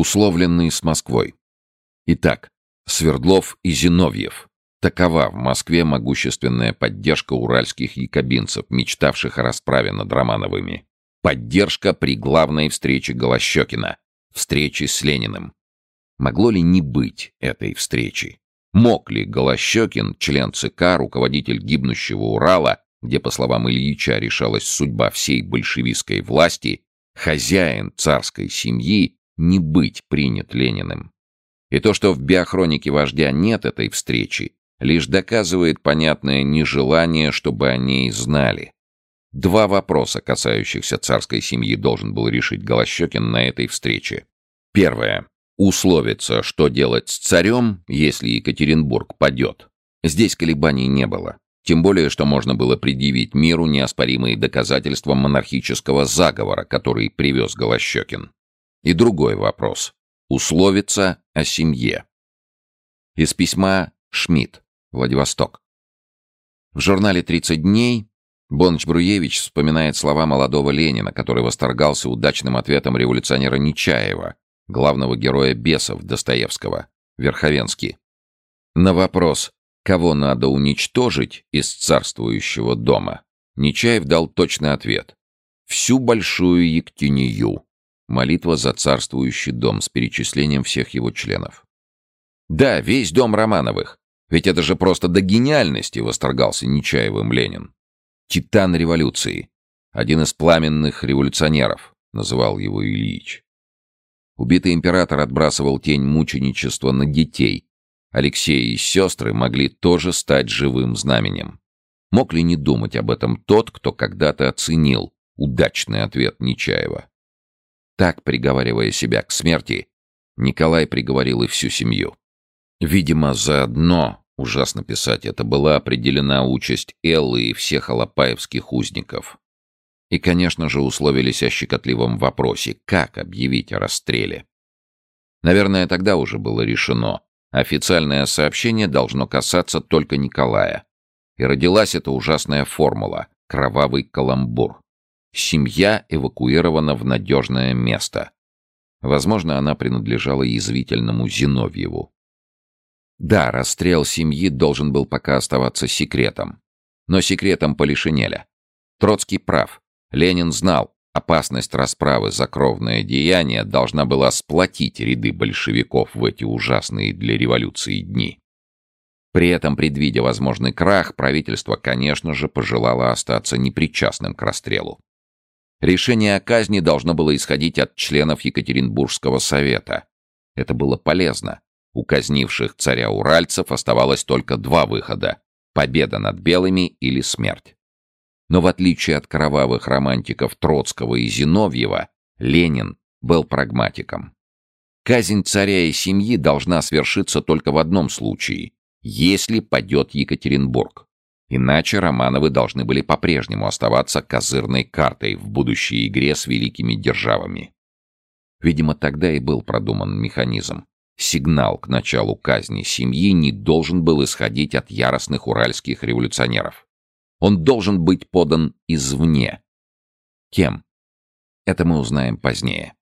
условленный с Москвой. Итак, Свердлов и Зиновьев. Такова в Москве могущественная поддержка уральских якобинцев, мечтавших о расправе над Романовыми. Поддержка при главной встрече Голощекина, встрече с Лениным. Могло ли не быть этой встречи? Мог ли Голощекин, член ЦК, руководитель гибнущего Урала, где, по словам Ильича, решалась судьба всей большевистской власти, хозяин царской семьи, не быть принят Лениным? И то, что в биохронике вождя нет этой встречи, лишь доказывает понятное нежелание, чтобы о ней знали. Два вопроса, касающихся царской семьи, должен был решить Голощекин на этой встрече. Первое. Условиться, что делать с царем, если Екатеринбург падет. Здесь колебаний не было. Тем более, что можно было предъявить миру неоспоримые доказательства монархического заговора, который привез Голощекин. И другой вопрос. Условиться о семье. Из письма Шмидт. Владивосток. В журнале «30 дней» Боныч-Бруевич вспоминает слова молодого Ленина, который восторгался удачным ответом революционера Нечаева, главного героя «Бесов» Достоевского, Верховенский. На вопрос «Кого надо уничтожить из царствующего дома?» Нечаев дал точный ответ. «Всю большую Ектинию». Молитва за царствующий дом с перечислением всех его членов. Да, весь дом Романовых. Ведь это же просто до гениальности, восторгался Нечаевым Ленин. Титан революции. Один из пламенных революционеров, называл его Ильич. Убитый император отбрасывал тень мученичества на детей. Алексей и сестры могли тоже стать живым знаменем. Мог ли не думать об этом тот, кто когда-то оценил удачный ответ Нечаева? Так, приговаривая себя к смерти, Николай приговорил и всю семью. Видимо, заодно Ужасно писать это. Была определена участь Эллы и всех алапаевских узников. И, конечно же, условились о щекотливом вопросе, как объявить о расстреле. Наверное, тогда уже было решено. Официальное сообщение должно касаться только Николая. И родилась эта ужасная формула — кровавый каламбур. Семья эвакуирована в надежное место. Возможно, она принадлежала язвительному Зиновьеву. Да, расстрел семьи должен был пока оставаться секретом. Но секретом Полишинеля. Троцкий прав. Ленин знал, опасность расправы за кровное деяние должна была сплотить ряды большевиков в эти ужасные для революции дни. При этом, предвидя возможный крах, правительство, конечно же, пожелало остаться непричастным к расстрелу. Решение о казни должно было исходить от членов Екатеринбургского совета. Это было полезно. У казнивших царя уральцев оставалось только два выхода — победа над белыми или смерть. Но в отличие от кровавых романтиков Троцкого и Зиновьева, Ленин был прагматиком. Казнь царя и семьи должна свершиться только в одном случае — если падет Екатеринбург. Иначе Романовы должны были по-прежнему оставаться козырной картой в будущей игре с великими державами. Видимо, тогда и был продуман механизм, Сигнал к началу казни семьи не должен был исходить от яростных уральских революционеров. Он должен быть подан извне. Кем? Это мы узнаем позднее.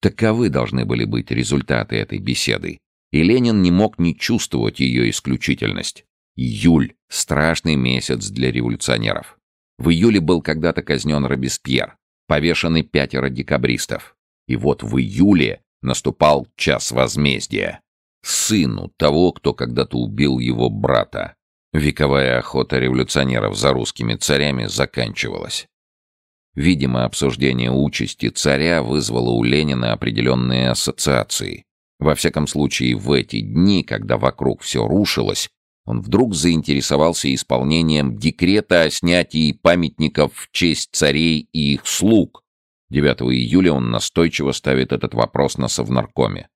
Таковы должны были быть результаты этой беседы, и Ленин не мог не чувствовать ее исключительность. Июль — страшный месяц для революционеров. В июле был когда-то казнен Робеспьер, повешены пятеро декабристов. И вот в июле Наступал час возмездия. Сыну того, кто когда-то убил его брата. Вековая охота революционеров за русскими царями заканчивалась. Видимо, обсуждение участи царя вызвало у Ленина определенные ассоциации. Во всяком случае, в эти дни, когда вокруг все рушилось, он вдруг заинтересовался исполнением декрета о снятии памятников в честь царей и их слуг, 9 июля он настойчиво ставит этот вопрос на Совнаркоме.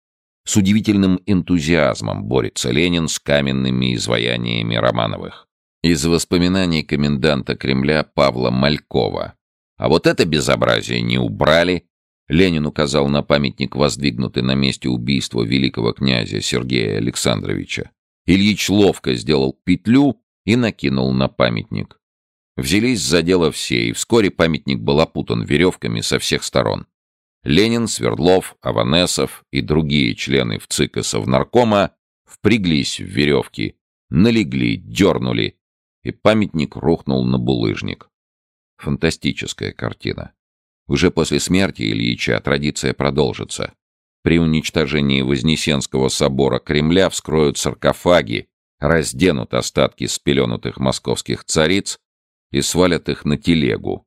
С удивительным энтузиазмом борется Ленин с каменными изваяниями Романовых. Из воспоминаний коменданта Кремля Павла Малькова. А вот это безобразие не убрали. Ленин указал на памятник, воздвигнутый на месте убийства великого князя Сергея Александровича. Ильич ловко сделал петлю и накинул на памятник. Взялись за дело все, и вскоре памятник был опутан веревками со всех сторон. Ленин, Свердлов, Аванесов и другие члены ВЦИК и Совнаркома впряглись в веревки, налегли, дернули, и памятник рухнул на булыжник. Фантастическая картина. Уже после смерти Ильича традиция продолжится. При уничтожении Вознесенского собора Кремля вскроют саркофаги, разденут остатки спеленутых московских цариц и свалят их на телегу.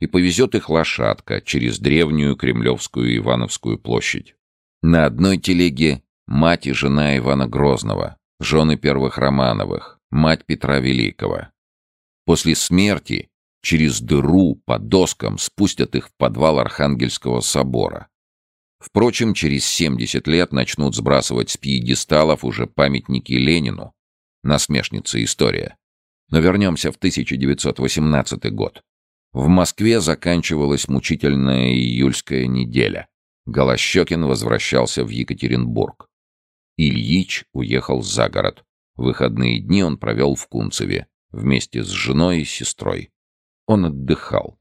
И повезет их лошадка через древнюю Кремлевскую Ивановскую площадь. На одной телеге мать и жена Ивана Грозного, жены первых Романовых, мать Петра Великого. После смерти через дыру по доскам спустят их в подвал Архангельского собора. Впрочем, через 70 лет начнут сбрасывать с пьедесталов уже памятники Ленину. Насмешница история. Но вернемся в 1918 год. В Москве заканчивалась мучительная июльская неделя. Голощекин возвращался в Екатеринбург. Ильич уехал за город. Выходные дни он провел в Кунцеве вместе с женой и сестрой. Он отдыхал.